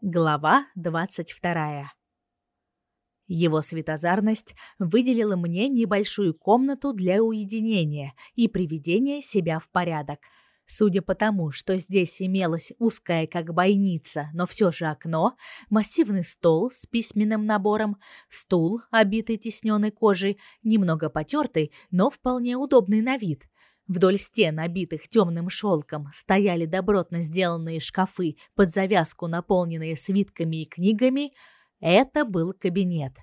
Глава двадцать вторая. Его светозарность выделила мне небольшую комнату для уединения и приведения себя в порядок. Судя по тому, что здесь имелось узкое как бойница, но все же окно, массивный стол с письменным набором, стул, обитый тисненной кожей, немного потертый, но вполне удобный на вид – Вдоль стен, обитых темным шелком, стояли добротно сделанные шкафы, под завязку наполненные свитками и книгами. Это был кабинет.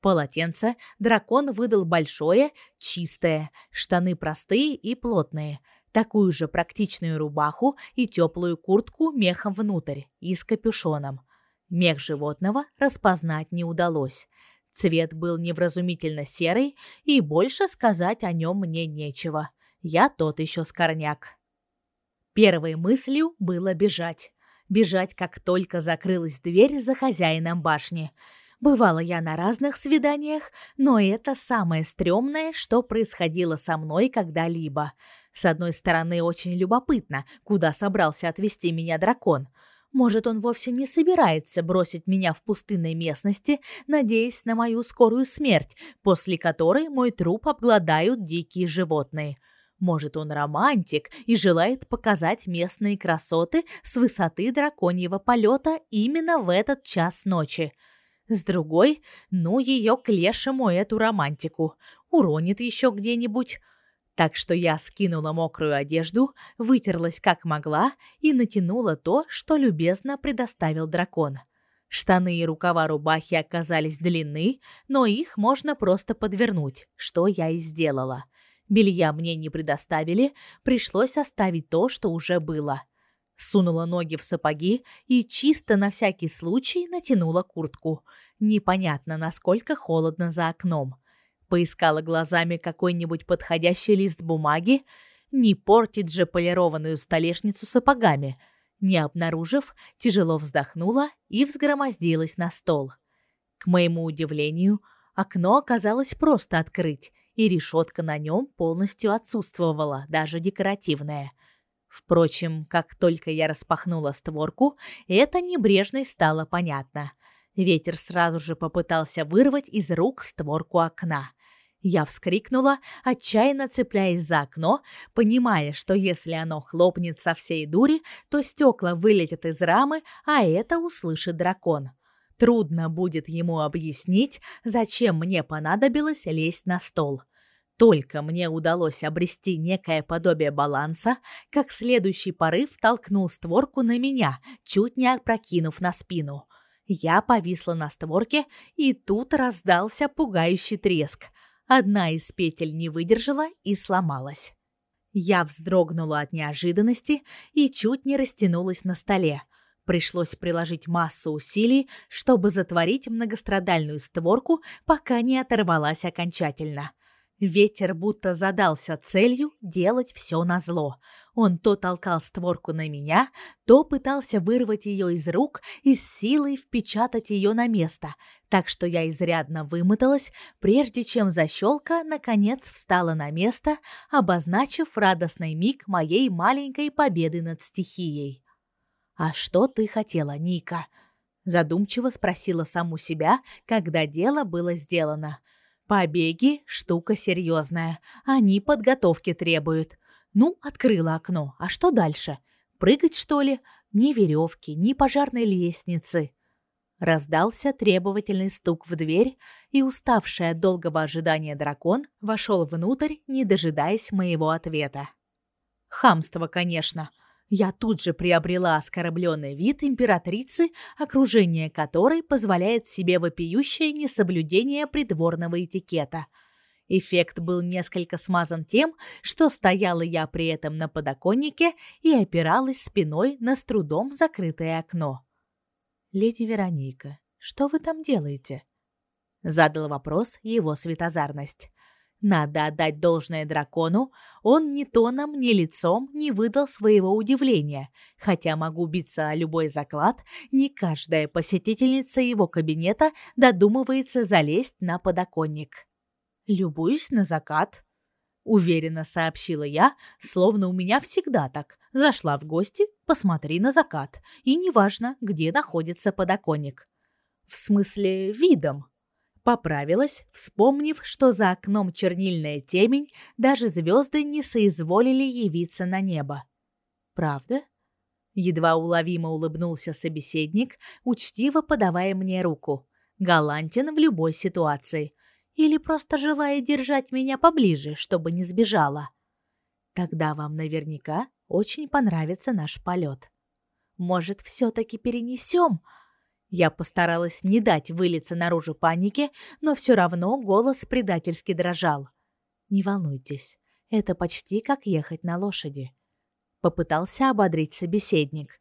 Полотенце дракон выдал большое, чистое, штаны простые и плотные, такую же практичную рубаху и теплую куртку мехом внутрь и с капюшоном. Мех животного распознать не удалось. Цвет был невразумительно серый, и больше сказать о нем мне нечего. Я тот еще скорняк. Первой мыслью было бежать. Бежать, как только закрылась дверь за хозяином башни. Бывала я на разных свиданиях, но это самое стрёмное, что происходило со мной когда-либо. С одной стороны, очень любопытно, куда собрался отвезти меня дракон. Может, он вовсе не собирается бросить меня в пустынной местности, надеясь на мою скорую смерть, после которой мой труп обгладают дикие животные. Может, он романтик и желает показать местные красоты с высоты драконьего полета именно в этот час ночи. С другой, ну ее к лешему эту романтику. Уронит еще где-нибудь. Так что я скинула мокрую одежду, вытерлась как могла и натянула то, что любезно предоставил дракон. Штаны и рукава рубахи оказались длинны, но их можно просто подвернуть, что я и сделала. — Белья мне не предоставили, пришлось оставить то, что уже было. Сунула ноги в сапоги и чисто на всякий случай натянула куртку. Непонятно, насколько холодно за окном. Поискала глазами какой-нибудь подходящий лист бумаги, не портить же полированную столешницу сапогами. Не обнаружив, тяжело вздохнула и взгромоздилась на стол. К моему удивлению, окно оказалось просто открыть, и решетка на нем полностью отсутствовала, даже декоративная. Впрочем, как только я распахнула створку, это небрежность стало понятно. Ветер сразу же попытался вырвать из рук створку окна. Я вскрикнула, отчаянно цепляясь за окно, понимая, что если оно хлопнет со всей дури, то стекла вылетят из рамы, а это услышит дракон. Трудно будет ему объяснить, зачем мне понадобилось лезть на стол. Только мне удалось обрести некое подобие баланса, как следующий порыв толкнул створку на меня, чуть не опрокинув на спину. Я повисла на створке, и тут раздался пугающий треск. Одна из петель не выдержала и сломалась. Я вздрогнула от неожиданности и чуть не растянулась на столе. Пришлось приложить массу усилий, чтобы затворить многострадальную створку, пока не оторвалась окончательно. Ветер будто задался целью делать все назло. Он то толкал створку на меня, то пытался вырвать ее из рук и с силой впечатать ее на место, так что я изрядно вымоталась, прежде чем защелка наконец встала на место, обозначив радостный миг моей маленькой победы над стихией. «А что ты хотела, Ника?» Задумчиво спросила саму себя, когда дело было сделано. «Побеги — штука серьезная. Они подготовки требуют. Ну, открыла окно. А что дальше? Прыгать, что ли? Ни веревки, ни пожарной лестницы». Раздался требовательный стук в дверь, и уставший от долгого ожидания дракон вошел внутрь, не дожидаясь моего ответа. Хамство, конечно. Я тут же приобрела оскорбленный вид императрицы, окружение которой позволяет себе вопиющее несоблюдение придворного этикета. Эффект был несколько смазан тем, что стояла я при этом на подоконнике и опиралась спиной на с трудом закрытое окно. «Леди Вероника, что вы там делаете?» Задал вопрос его светозарность. Надо отдать должное дракону, он ни тоном, ни лицом не выдал своего удивления, хотя могу биться о любой заклад, не каждая посетительница его кабинета додумывается залезть на подоконник. «Любуюсь на закат», — уверенно сообщила я, словно у меня всегда так, Зашла в гости, посмотри на закат, и неважно, где находится подоконник. В смысле, видом. Поправилась, вспомнив, что за окном чернильная темень, даже звезды не соизволили явиться на небо. Правда? Едва уловимо улыбнулся собеседник, учтиво подавая мне руку. Галантен в любой ситуации. Или просто желая держать меня поближе, чтобы не сбежала. Тогда вам наверняка очень понравится наш полет. Может, все-таки перенесем? Я постаралась не дать вылиться наружу панике, но все равно голос предательски дрожал. Не волнуйтесь, это почти как ехать на лошади. Попытался ободрить собеседник.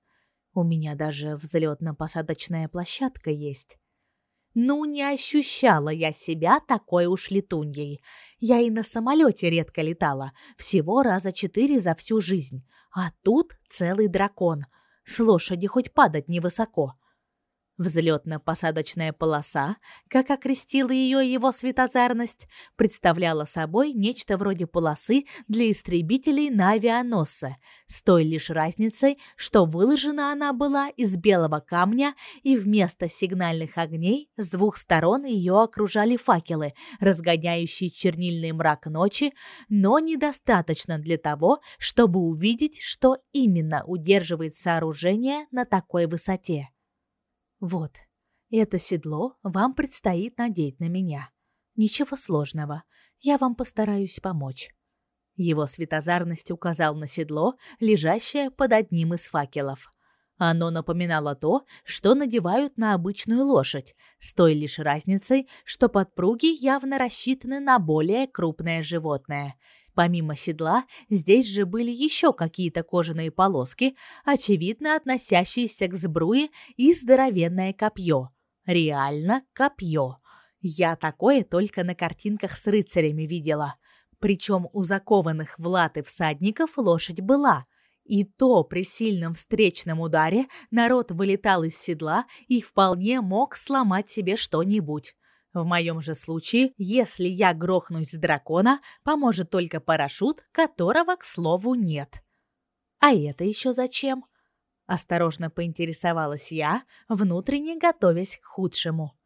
У меня даже взлетно-посадочная площадка есть. Ну, не ощущала я себя такой уж летуньей. Я и на самолете редко летала, всего раза четыре за всю жизнь. А тут целый дракон. С лошади хоть падать невысоко. Взлетно-посадочная полоса, как окрестила ее его светозарность, представляла собой нечто вроде полосы для истребителей на авианосце, с той лишь разницей, что выложена она была из белого камня, и вместо сигнальных огней с двух сторон ее окружали факелы, разгоняющие чернильный мрак ночи, но недостаточно для того, чтобы увидеть, что именно удерживает сооружение на такой высоте. Вот, это седло вам предстоит надеть на меня. Ничего сложного, я вам постараюсь помочь. Его светозарность указал на седло, лежащее под одним из факелов. Оно напоминало то, что надевают на обычную лошадь, с той лишь разницей, что подпруги явно рассчитаны на более крупное животное – Помимо седла, здесь же были еще какие-то кожаные полоски, очевидно относящиеся к сбруе и здоровенное копье. Реально копье. Я такое только на картинках с рыцарями видела. Причем у закованных в латы всадников лошадь была. И то при сильном встречном ударе народ вылетал из седла и вполне мог сломать себе что-нибудь. В моем же случае, если я грохнусь с дракона, поможет только парашют, которого, к слову, нет. А это еще зачем? Осторожно поинтересовалась я, внутренне готовясь к худшему.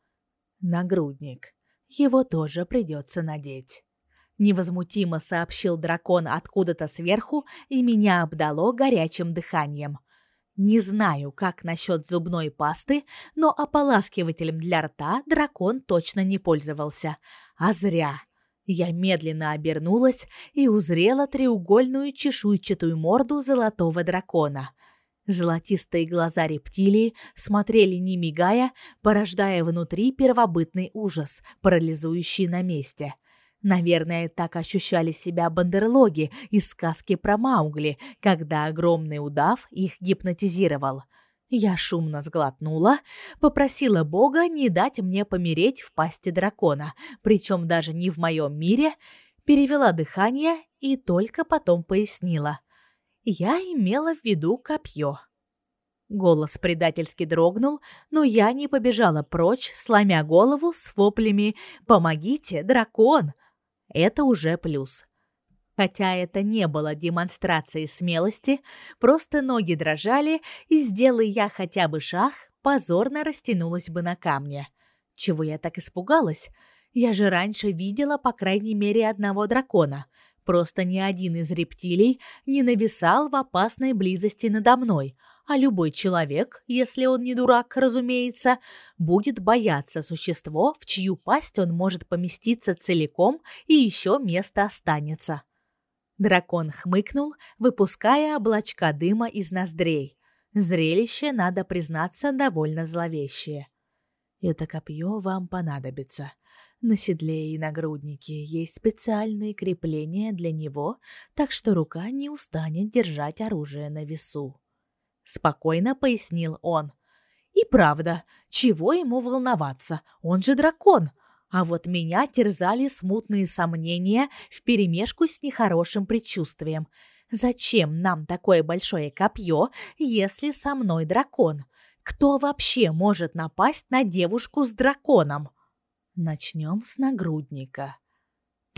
Нагрудник. Его тоже придется надеть. Невозмутимо сообщил дракон откуда-то сверху, и меня обдало горячим дыханием. Не знаю, как насчет зубной пасты, но ополаскивателем для рта дракон точно не пользовался. А зря. Я медленно обернулась и узрела треугольную чешуйчатую морду золотого дракона. Золотистые глаза рептилии смотрели не мигая, порождая внутри первобытный ужас, парализующий на месте – Наверное, так ощущали себя бандерлоги из сказки про Маугли, когда огромный удав их гипнотизировал. Я шумно сглотнула, попросила Бога не дать мне помереть в пасти дракона, причем даже не в моем мире, перевела дыхание и только потом пояснила. Я имела в виду копье. Голос предательски дрогнул, но я не побежала прочь, сломя голову с воплями «Помогите, дракон!» Это уже плюс. Хотя это не было демонстрацией смелости, просто ноги дрожали, и сделай я хотя бы шаг, позорно растянулась бы на камне. Чего я так испугалась? Я же раньше видела по крайней мере одного дракона. Просто ни один из рептилий не нависал в опасной близости надо мной, а любой человек, если он не дурак, разумеется, будет бояться существо, в чью пасть он может поместиться целиком и еще место останется. Дракон хмыкнул, выпуская облачка дыма из ноздрей. Зрелище, надо признаться, довольно зловещее. Это копье вам понадобится. На седле и нагруднике есть специальные крепления для него, так что рука не устанет держать оружие на весу спокойно пояснил он. И правда, чего ему волноваться? Он же дракон. А вот меня терзали смутные сомнения вперемешку с нехорошим предчувствием. Зачем нам такое большое копье, если со мной дракон? Кто вообще может напасть на девушку с драконом? Начнем с нагрудника.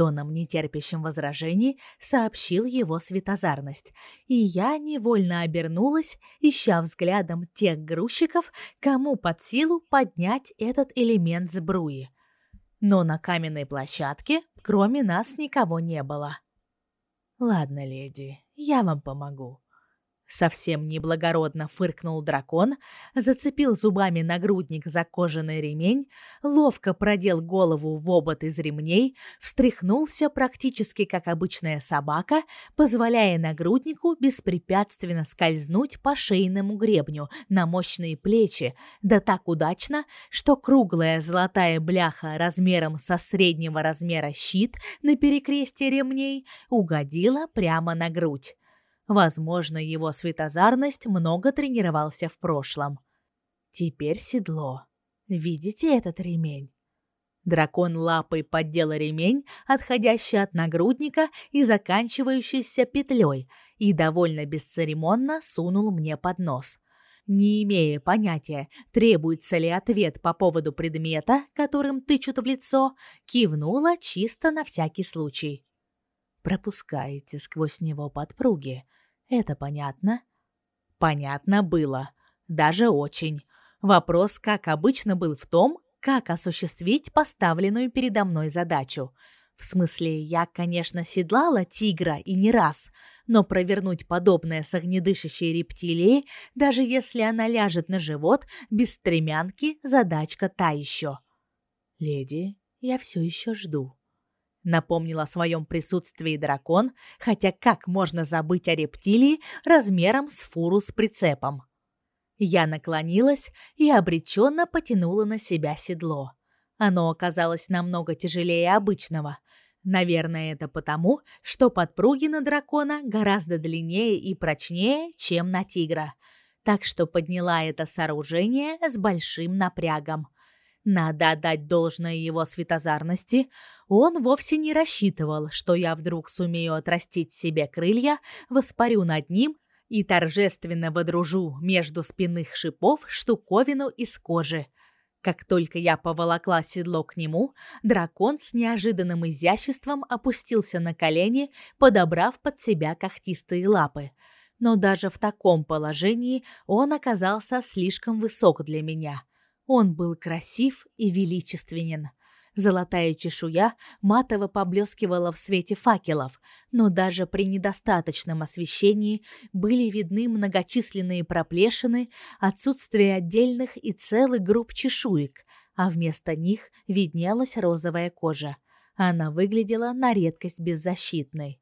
Тоном нетерпящим возражений сообщил его светозарность, и я невольно обернулась, ища взглядом тех грузчиков, кому под силу поднять этот элемент сбруи. Но на каменной площадке, кроме нас, никого не было. Ладно, леди, я вам помогу. Совсем неблагородно фыркнул дракон, зацепил зубами нагрудник за кожаный ремень, ловко продел голову в обод из ремней, встряхнулся практически как обычная собака, позволяя нагруднику беспрепятственно скользнуть по шейному гребню на мощные плечи, да так удачно, что круглая золотая бляха размером со среднего размера щит на перекрестье ремней угодила прямо на грудь. Возможно, его светозарность много тренировался в прошлом. Теперь седло. Видите этот ремень? Дракон лапой поддел ремень, отходящий от нагрудника и заканчивающийся петлей, и довольно бесцеремонно сунул мне под нос. Не имея понятия, требуется ли ответ по поводу предмета, которым тычут в лицо, кивнула чисто на всякий случай. Пропускаете сквозь него подпруги, это понятно? Понятно было. Даже очень. Вопрос, как обычно, был в том, как осуществить поставленную передо мной задачу. В смысле, я, конечно, седлала тигра и не раз, но провернуть подобное с огнедышащей рептилией, даже если она ляжет на живот, без стремянки, задачка та еще. Леди, я все еще жду. Напомнил о своем присутствии дракон, хотя как можно забыть о рептилии размером с фуру с прицепом? Я наклонилась и обреченно потянула на себя седло. Оно оказалось намного тяжелее обычного. Наверное, это потому, что подпруги на дракона гораздо длиннее и прочнее, чем на тигра. Так что подняла это сооружение с большим напрягом. Надо отдать должное его светозарности. Он вовсе не рассчитывал, что я вдруг сумею отрастить себе крылья, воспарю над ним и торжественно водружу между спинных шипов штуковину из кожи. Как только я поволокла седло к нему, дракон с неожиданным изяществом опустился на колени, подобрав под себя когтистые лапы. Но даже в таком положении он оказался слишком высок для меня. Он был красив и величественен. Золотая чешуя матово поблескивала в свете факелов, но даже при недостаточном освещении были видны многочисленные проплешины, отсутствие отдельных и целых групп чешуек, а вместо них виднелась розовая кожа. Она выглядела на редкость беззащитной.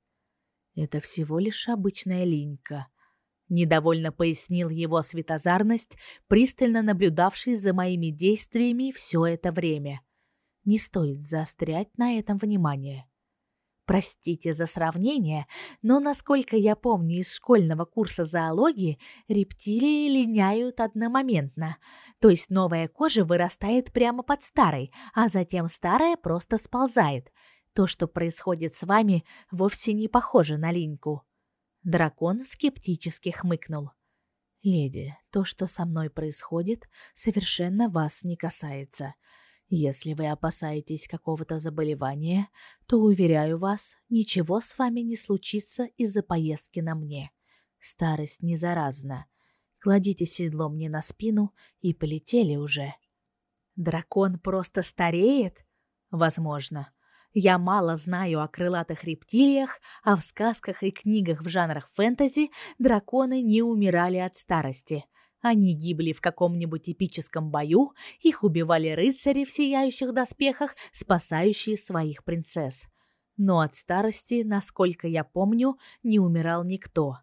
Это всего лишь обычная линька, недовольно пояснил его светозарность, пристально наблюдавший за моими действиями все это время. Не стоит заострять на этом внимание. Простите за сравнение, но насколько я помню из школьного курса зоологии, рептилии линяют одномоментно. То есть новая кожа вырастает прямо под старой, а затем старая просто сползает. То, что происходит с вами, вовсе не похоже на линьку. Дракон скептически хмыкнул. Леди, то, что со мной происходит, совершенно вас не касается. Если вы опасаетесь какого-то заболевания, то уверяю вас, ничего с вами не случится из-за поездки на мне. Старость не заразна. Кладите седло мне на спину и полетели уже. Дракон просто стареет? Возможно. Я мало знаю о крылатых рептилиях, а в сказках и книгах в жанрах фэнтези драконы не умирали от старости. Они гибли в каком-нибудь эпическом бою, их убивали рыцари в сияющих доспехах, спасающие своих принцесс. Но от старости, насколько я помню, не умирал никто.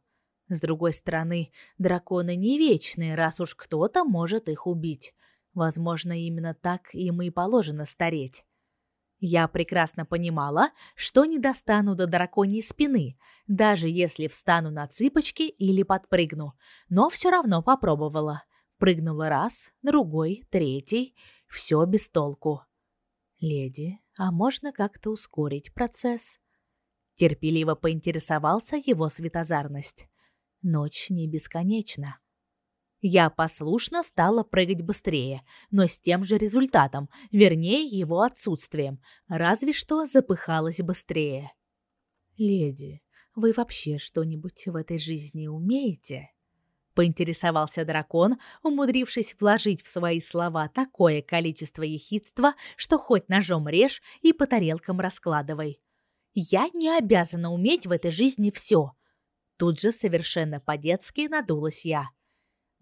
С другой стороны, драконы не вечные, раз уж кто-то может их убить. Возможно, именно так им и положено стареть. Я прекрасно понимала, что не достану до драконьей спины, даже если встану на цыпочки или подпрыгну, но все равно попробовала. Прыгнула раз, другой, третий, все без толку. Леди, а можно как-то ускорить процесс? Терпеливо поинтересовался его светозарность. Ночь не бесконечна. Я послушно стала прыгать быстрее, но с тем же результатом, вернее, его отсутствием, разве что запыхалась быстрее. Леди, вы вообще что-нибудь в этой жизни умеете? поинтересовался дракон, умудрившись вложить в свои слова такое количество ехидства, что хоть ножом режь и по тарелкам раскладывай. Я не обязана уметь в этой жизни все. Тут же совершенно по-детски надулась я.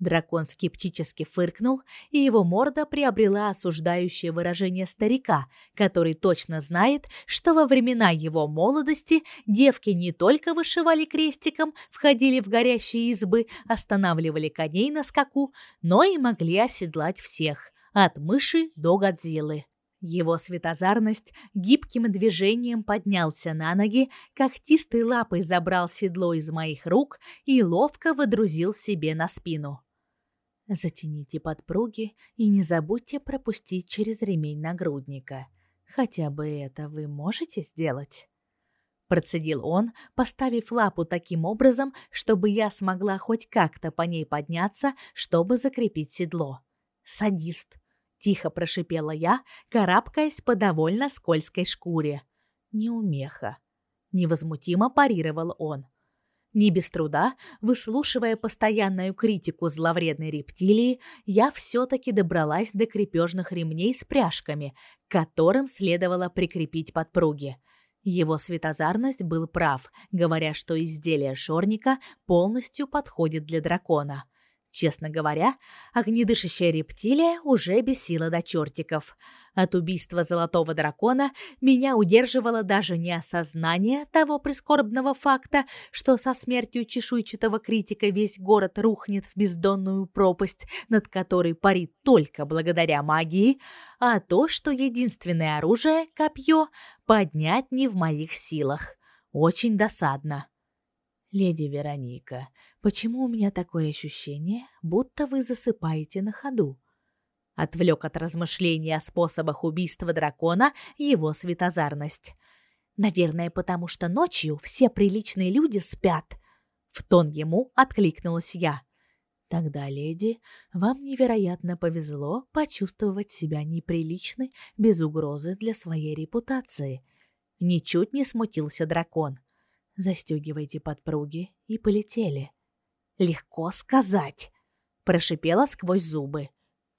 Дракон скептически фыркнул, и его морда приобрела осуждающее выражение старика, который точно знает, что во времена его молодости девки не только вышивали крестиком, входили в горящие избы, останавливали коней на скаку, но и могли оседлать всех, от мыши до Годзиллы. Его светозарность гибким движением поднялся на ноги, когтистой лапой забрал седло из моих рук и ловко водрузил себе на спину. Затяните подпруги и не забудьте пропустить через ремень нагрудника. Хотя бы это вы можете сделать? Процедил он, поставив лапу таким образом, чтобы я смогла хоть как-то по ней подняться, чтобы закрепить седло. Садист. Тихо прошипела я, карабкаясь по довольно скользкой шкуре. Неумеха. Невозмутимо парировал он. Не без труда, выслушивая постоянную критику зловредной рептилии, я все-таки добралась до крепежных ремней с пряжками, к которым следовало прикрепить подпруги. Его светозарность был прав, говоря, что изделие шорника полностью подходит для дракона. Честно говоря, огнедышащая рептилия уже бесила до чертиков. От убийства золотого дракона меня удерживало даже не осознание того прискорбного факта, что со смертью чешуйчатого критика весь город рухнет в бездонную пропасть, над которой парит только благодаря магии, а то, что единственное оружие копье поднять не в моих силах. Очень досадно. Леди Вероника, почему у меня такое ощущение, будто вы засыпаете на ходу? Отвлек от размышления о способах убийства дракона его светозарность. Наверное, потому что ночью все приличные люди спят. В тон ему откликнулась я. Тогда, леди, вам невероятно повезло почувствовать себя неприличной без угрозы для своей репутации. Ничуть не смутился дракон. Застегивайте подпруги и полетели. Легко сказать, прошипела сквозь зубы.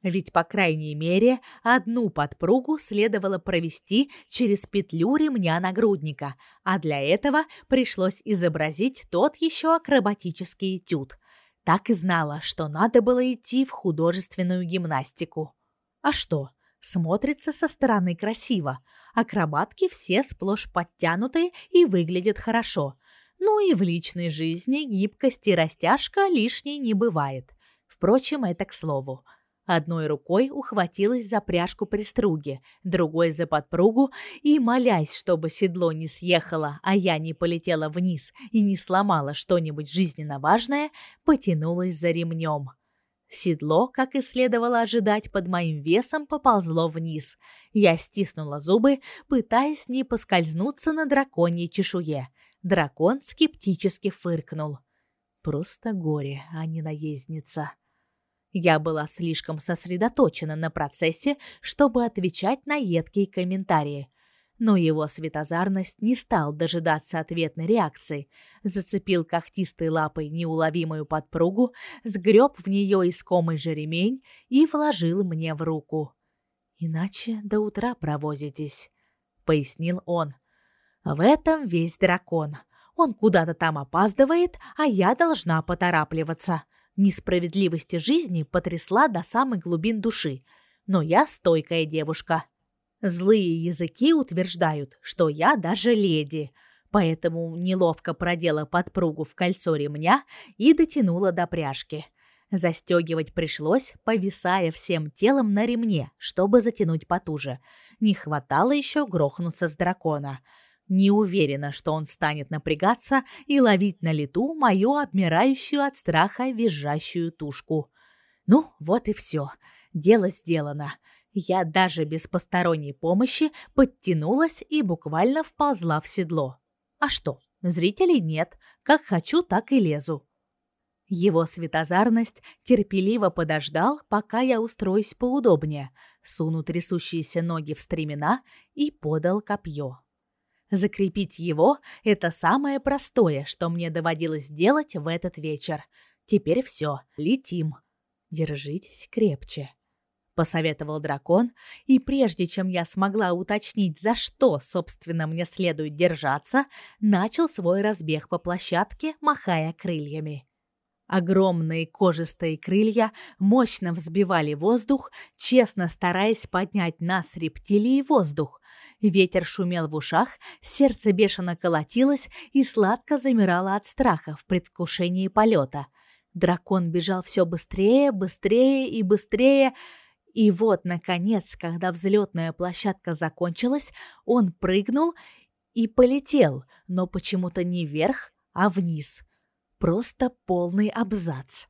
Ведь по крайней мере одну подпругу следовало провести через петлю ремня нагрудника, а для этого пришлось изобразить тот еще акробатический этюд. Так и знала, что надо было идти в художественную гимнастику. А что? Смотрится со стороны красиво. Акробатки все сплошь подтянутые и выглядят хорошо. Ну и в личной жизни гибкость и растяжка лишней не бывает. Впрочем, это к слову. Одной рукой ухватилась за пряжку приструги, другой за подпругу и, молясь, чтобы седло не съехало, а я не полетела вниз и не сломала что-нибудь жизненно важное, потянулась за ремнем. Седло, как и следовало ожидать, под моим весом поползло вниз. Я стиснула зубы, пытаясь не поскользнуться на драконьей чешуе. Дракон скептически фыркнул. Просто горе, а не наездница. Я была слишком сосредоточена на процессе, чтобы отвечать на едкие комментарии но его светозарность не стал дожидаться ответной реакции, зацепил когтистой лапой неуловимую подпругу, сгреб в нее искомый же ремень и вложил мне в руку. «Иначе до утра провозитесь», — пояснил он. «В этом весь дракон. Он куда-то там опаздывает, а я должна поторапливаться. Несправедливость жизни потрясла до самых глубин души, но я стойкая девушка». Злые языки утверждают, что я даже леди, поэтому неловко продела подпругу в кольцо ремня и дотянула до пряжки. Застегивать пришлось, повисая всем телом на ремне, чтобы затянуть потуже. Не хватало еще грохнуться с дракона. Не уверена, что он станет напрягаться и ловить на лету мою обмирающую от страха визжащую тушку. Ну, вот и все. Дело сделано. Я даже без посторонней помощи подтянулась и буквально вползла в седло. А что? Зрителей нет. Как хочу, так и лезу. Его светозарность терпеливо подождал, пока я устроюсь поудобнее, сунул трясущиеся ноги в стремена и подал копье. Закрепить его – это самое простое, что мне доводилось делать в этот вечер. Теперь все, летим. Держитесь крепче посоветовал дракон, и прежде чем я смогла уточнить, за что, собственно, мне следует держаться, начал свой разбег по площадке, махая крыльями. Огромные кожистые крылья мощно взбивали воздух, честно стараясь поднять нас рептилии воздух. Ветер шумел в ушах, сердце бешено колотилось и сладко замирало от страха в предвкушении полета. Дракон бежал все быстрее, быстрее и быстрее, и вот, наконец, когда взлетная площадка закончилась, он прыгнул и полетел, но почему-то не вверх, а вниз. Просто полный абзац.